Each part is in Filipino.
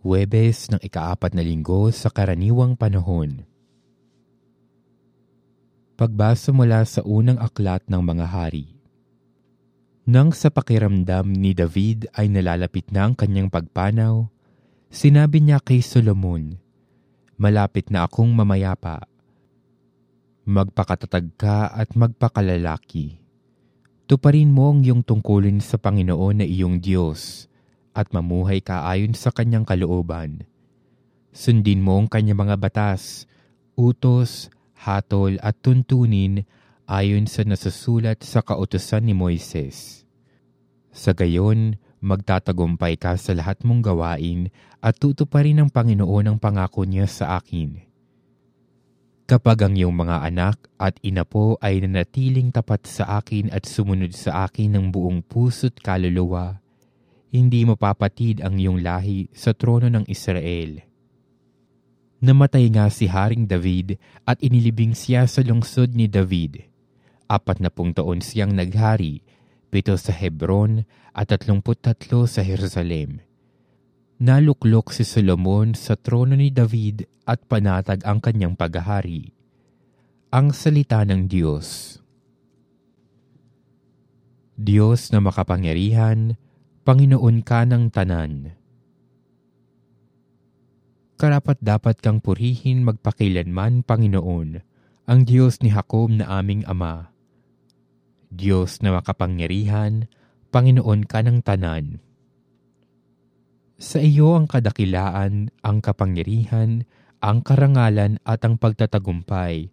Huwebes ng ikaapat na linggo sa karaniwang panahon. Pagbasa mula sa unang aklat ng mga hari. Nang sa pakiramdam ni David ay nalalapit na ang kanyang pagpanaw, sinabi niya kay Solomon, Malapit na akong mamayapa. Magpakatatag ka at magpakalalaki. Tuparin mo ang iyong tungkulin sa Panginoon na iyong Diyos at mamuhay ka ayon sa kanyang kalooban. Sundin mo ang kanyang mga batas, utos, hatol at tuntunin ayon sa nasusulat sa kautosan ni Moises. Sa gayon, magtatagumpay ka sa lahat mong gawain at tutuparin ng Panginoon ang pangako niya sa akin. Kapag ang iyong mga anak at ina po ay nanatiling tapat sa akin at sumunod sa akin ng buong puso't kaluluwa, hindi mapapatid ang iyong lahi sa trono ng Israel. Namatay nga si Haring David at inilibing siya sa lungsod ni David. Apat na pung taon siyang naghari, pito sa Hebron at tatlumput tatlo sa Jerusalem. Naluklok si Solomon sa trono ni David at panatag ang kanyang paghahari. Ang salita ng Diyos Diyos na makapangyarihan, Panginoon ka ng tanan. Karapat dapat kang purihin magpakilanman, Panginoon, ang Diyos ni Jacob na aming Ama. Diyos na makapangyarihan, Panginoon ka ng tanan. Sa iyo ang kadakilaan, ang kapangyarihan, ang karangalan at ang pagtatagumpay,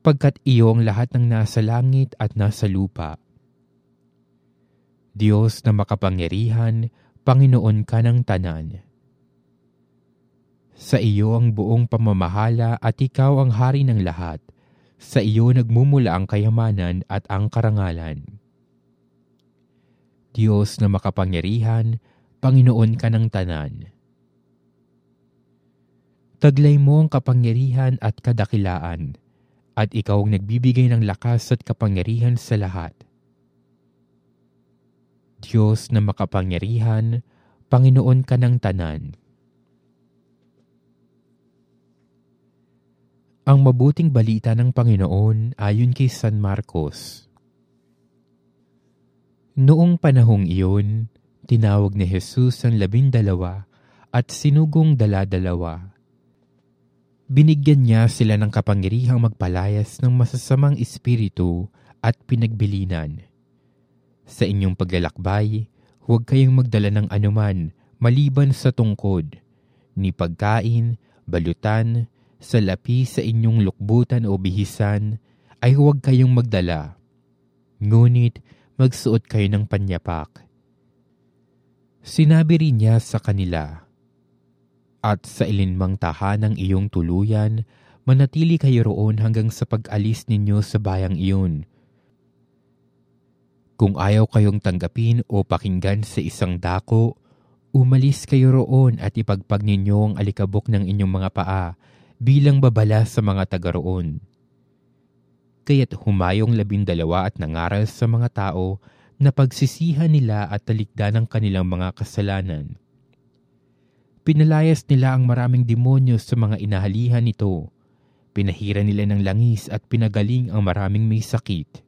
pagkat iyo ang lahat ng nasa langit at nasa lupa. Diyos na makapangyarihan, Panginoon ka ng tanan. Sa iyo ang buong pamamahala at ikaw ang hari ng lahat. Sa iyo nagmumula ang kayamanan at ang karangalan. Diyos na makapangyarihan, Panginoon ka ng tanan. Taglay mo ang kapangyarihan at kadakilaan, at ikaw ang nagbibigay ng lakas at kapangyarihan sa lahat. Diyos na makapangyarihan, Panginoon ka ng tanan. Ang mabuting balita ng Panginoon ayon kay San Marcos. Noong panahong iyon, tinawag ni Jesus ang labindalawa at sinugong dala-dalawa. Binigyan niya sila ng kapangyarihang magpalayas ng masasamang espiritu at pinagbilinan sa inyong paglalakbay, huwag kayong magdala ng anuman maliban sa tungkod, ni pagkain, balutan, salapi sa inyong lukbutan o bihisan, ay huwag kayong magdala. Ngunit magsuot kayo ng panyapak. Sinabi rin niya sa kanila, At sa ilinmang tahanang iyong tuluyan, manatili kayo roon hanggang sa pag-alis ninyo sa bayang iyon, kung ayaw kayong tanggapin o pakinggan sa isang dako, umalis kayo roon at ipagpag ninyo ang alikabok ng inyong mga paa bilang babala sa mga taga roon. Kaya't humayong labindalawa at nangaral sa mga tao na pagsisihan nila at talikdan ng kanilang mga kasalanan. Pinalayas nila ang maraming demonyo sa mga inahalihan nito. Pinahira nila ng langis at pinagaling ang maraming may sakit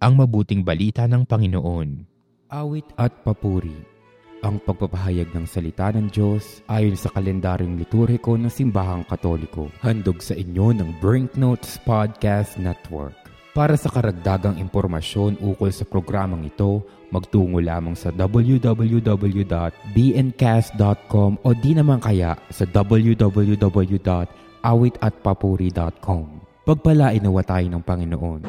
ang mabuting balita ng Panginoon. Awit at papuri. Ang pagpapahayag ng salita ng Diyos ayon sa kalendaryong liturhiko ng Simbahang Katoliko. Handog sa inyo ng Brinknotes Podcast Network. Para sa karagdagang impormasyon ukol sa programang ito, magtungo lamang sa www.bncast.com o di naman kaya sa www.awitatpapuri.com. Pagpalain nawa tayo ng Panginoon.